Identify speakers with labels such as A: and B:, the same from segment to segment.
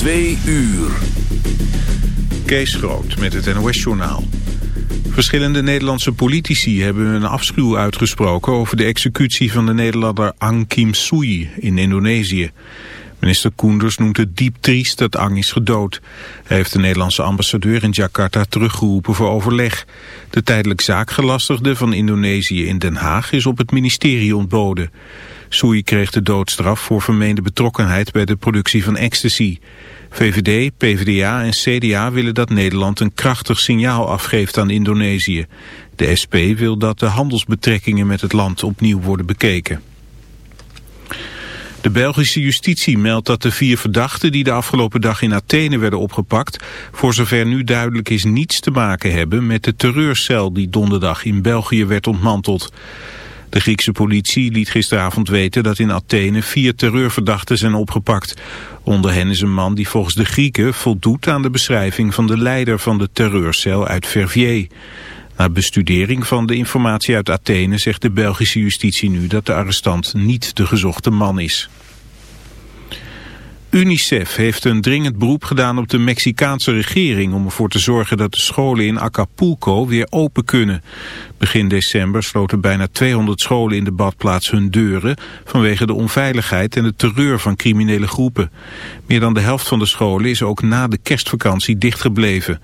A: Twee uur.
B: Kees Groot met het NOS-journaal. Verschillende Nederlandse politici hebben hun afschuw uitgesproken... over de executie van de Nederlander Ang Kim Sui in Indonesië. Minister Koenders noemt het diep triest dat Ang is gedood. Hij heeft de Nederlandse ambassadeur in Jakarta teruggeroepen voor overleg. De tijdelijk zaakgelastigde van Indonesië in Den Haag is op het ministerie ontboden. Sui kreeg de doodstraf voor vermeende betrokkenheid bij de productie van ecstasy. VVD, PvdA en CDA willen dat Nederland een krachtig signaal afgeeft aan Indonesië. De SP wil dat de handelsbetrekkingen met het land opnieuw worden bekeken. De Belgische justitie meldt dat de vier verdachten die de afgelopen dag in Athene werden opgepakt, voor zover nu duidelijk is niets te maken hebben met de terreurcel die donderdag in België werd ontmanteld. De Griekse politie liet gisteravond weten dat in Athene vier terreurverdachten zijn opgepakt. Onder hen is een man die volgens de Grieken voldoet aan de beschrijving van de leider van de terreurcel uit Verviers. Na bestudering van de informatie uit Athene zegt de Belgische justitie nu dat de arrestant niet de gezochte man is. UNICEF heeft een dringend beroep gedaan op de Mexicaanse regering om ervoor te zorgen dat de scholen in Acapulco weer open kunnen. Begin december sloten bijna 200 scholen in de badplaats hun deuren vanwege de onveiligheid en de terreur van criminele groepen. Meer dan de helft van de scholen is ook na de kerstvakantie dichtgebleven.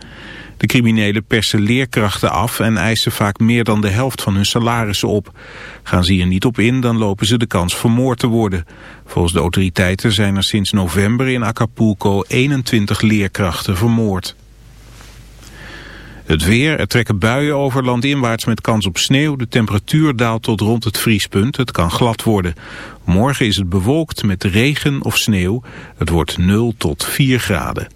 B: De criminelen persen leerkrachten af en eisen vaak meer dan de helft van hun salarissen op. Gaan ze hier niet op in, dan lopen ze de kans vermoord te worden. Volgens de autoriteiten zijn er sinds november in Acapulco 21 leerkrachten vermoord. Het weer, er trekken buien over landinwaarts met kans op sneeuw. De temperatuur daalt tot rond het vriespunt. Het kan glad worden. Morgen is het bewolkt met regen of sneeuw. Het wordt 0 tot 4 graden.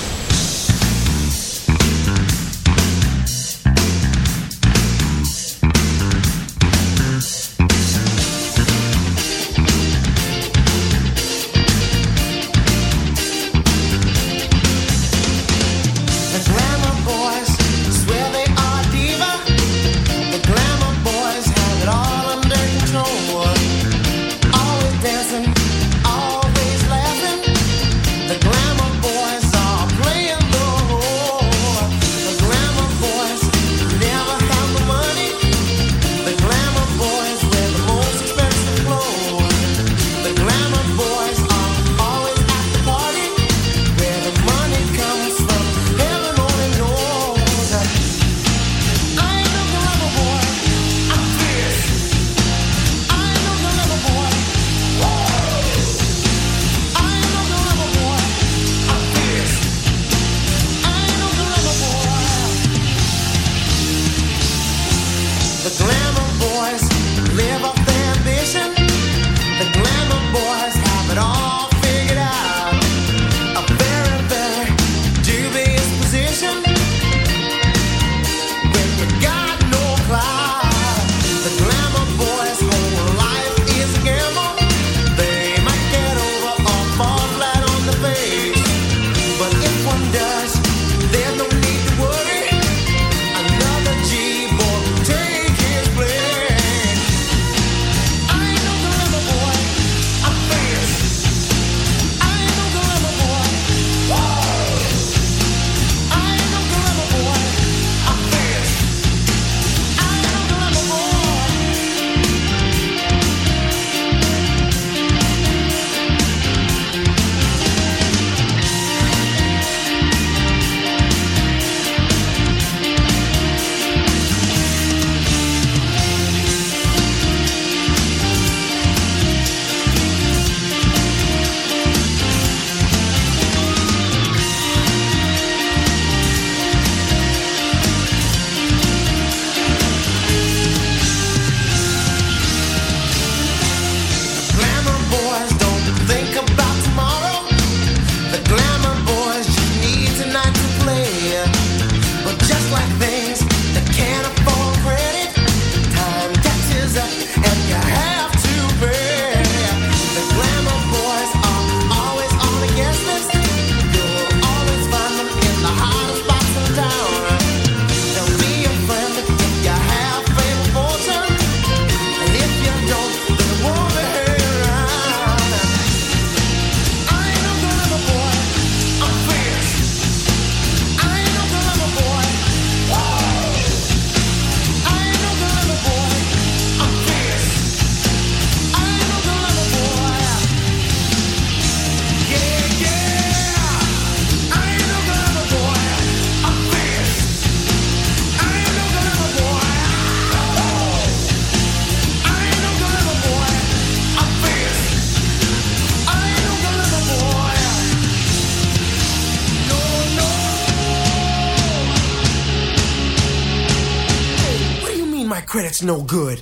C: Credit's no good.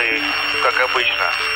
A: станции, как
D: обычно.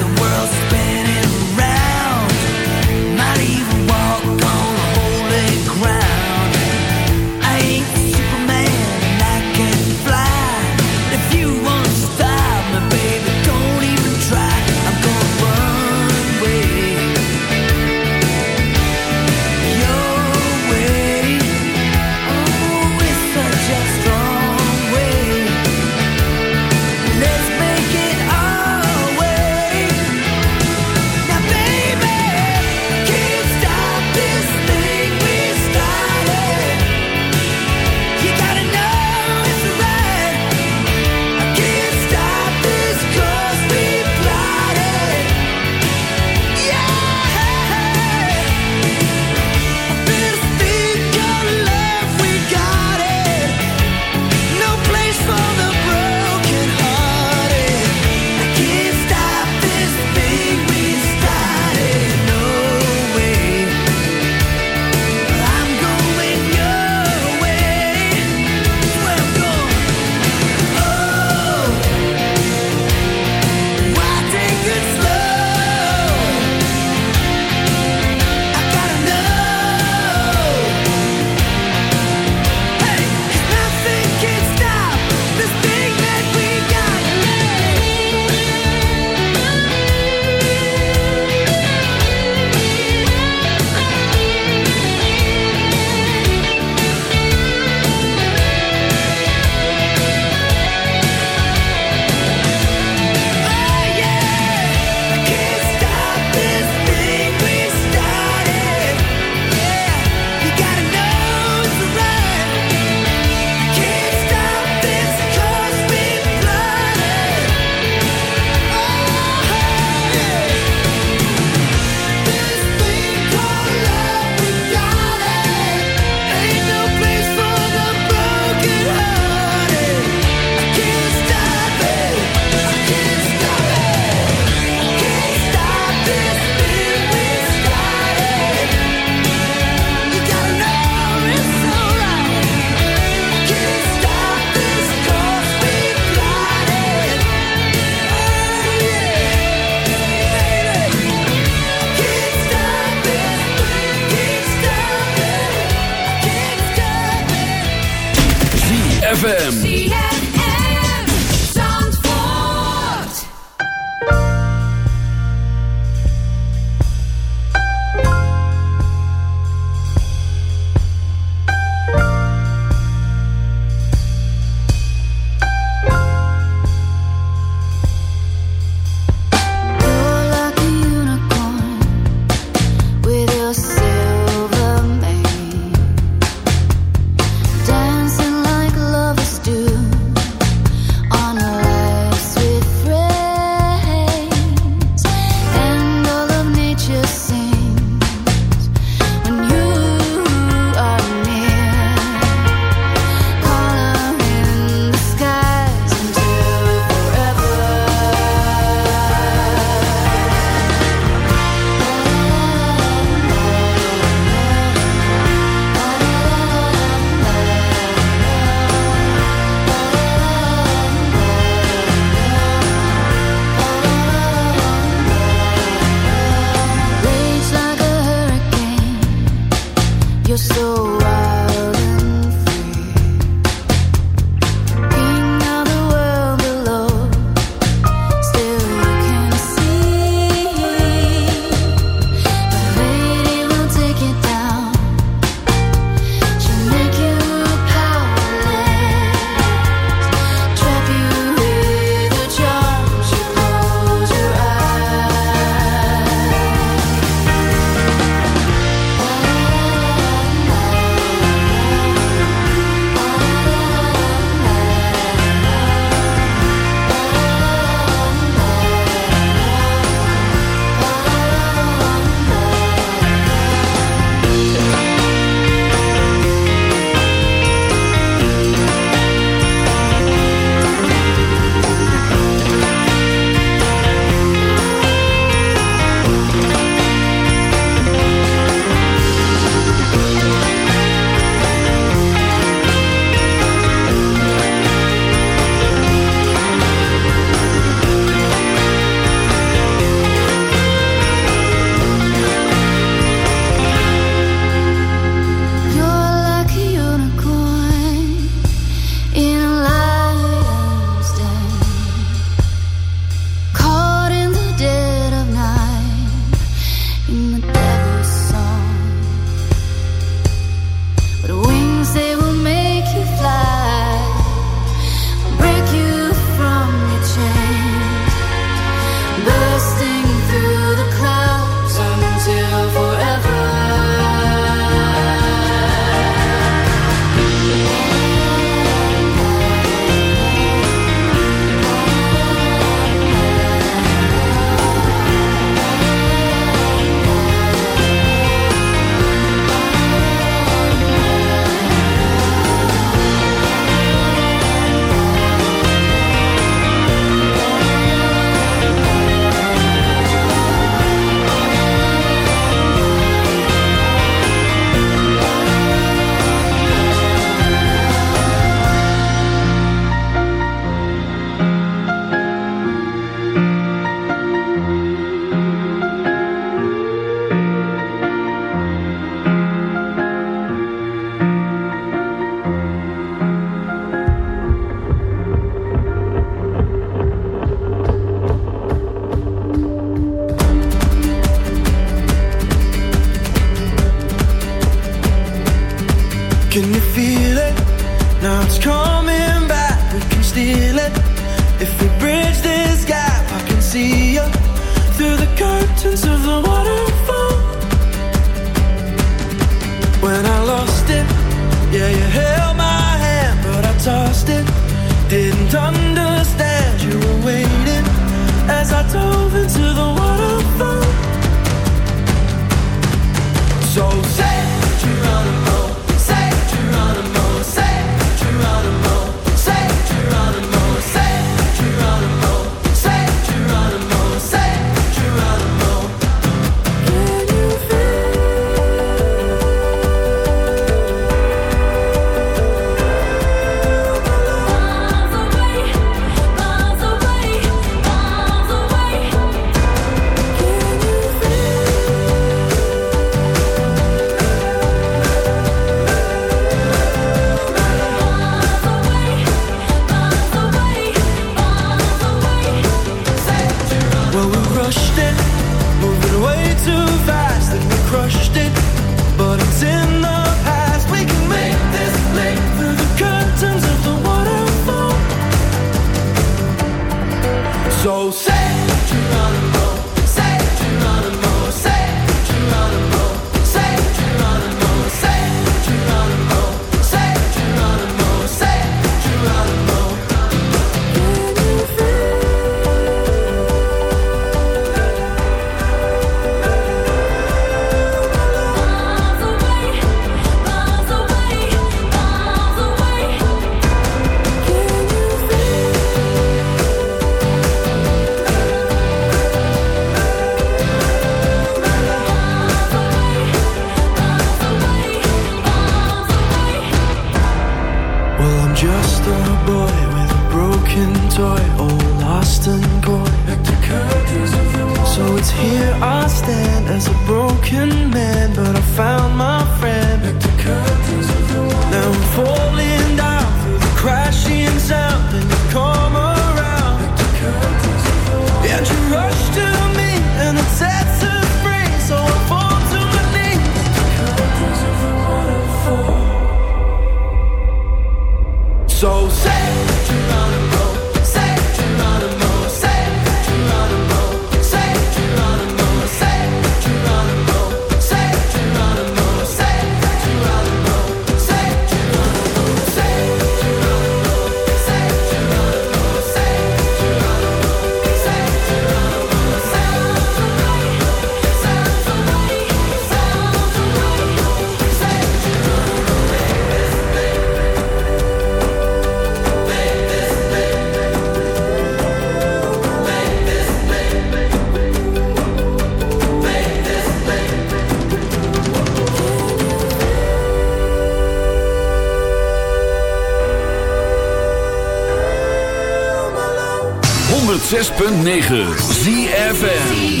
E: 106.9 ZFN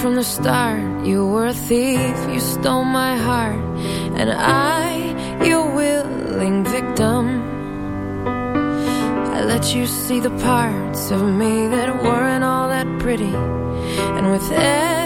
F: from the start You were a thief, you stole my heart. And I, your willing victim. I let you see the parts of me That weren't all that pretty. And with every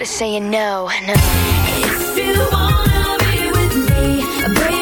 F: To of saying no, no. If you wanna be with me,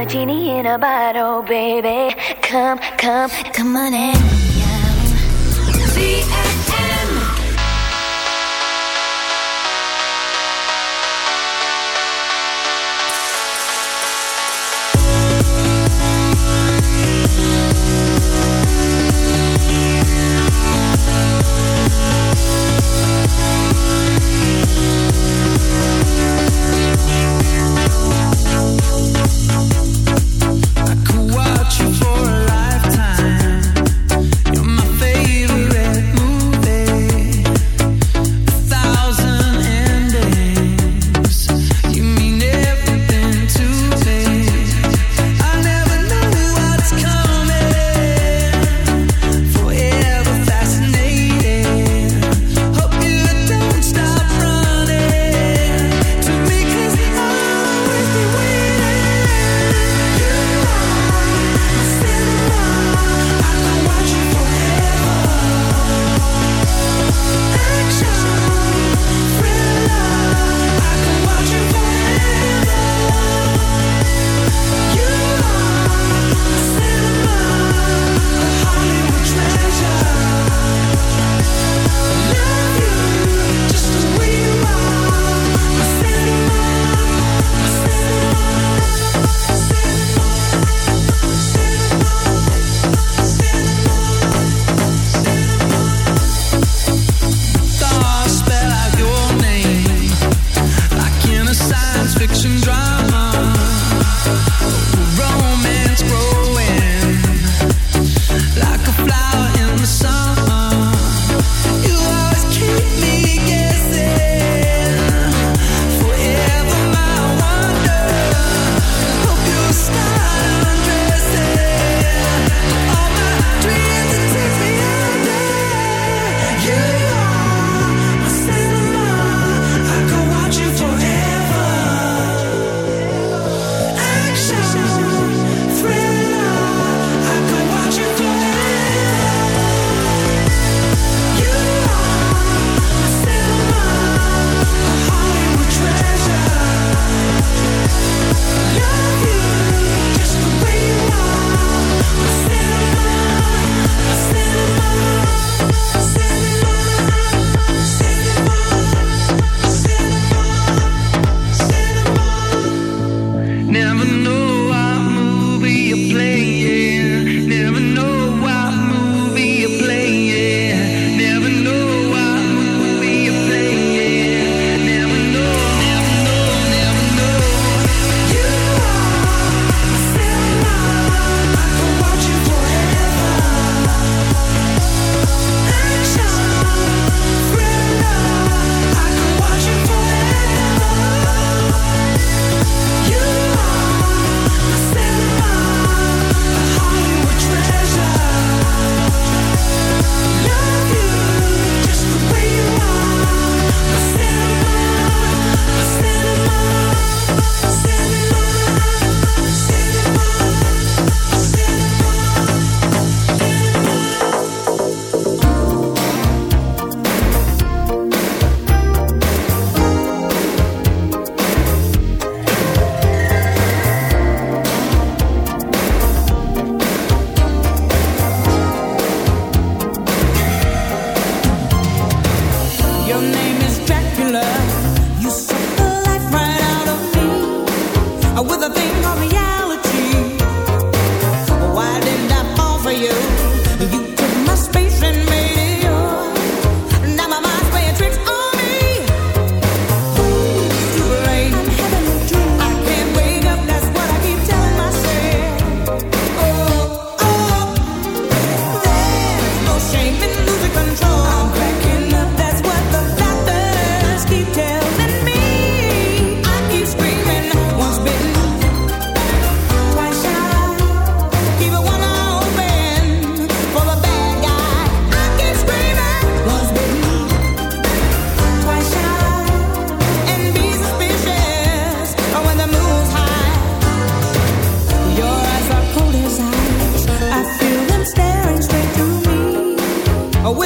F: a genie in a bottle, baby. Come, come, come on in.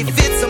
G: it fits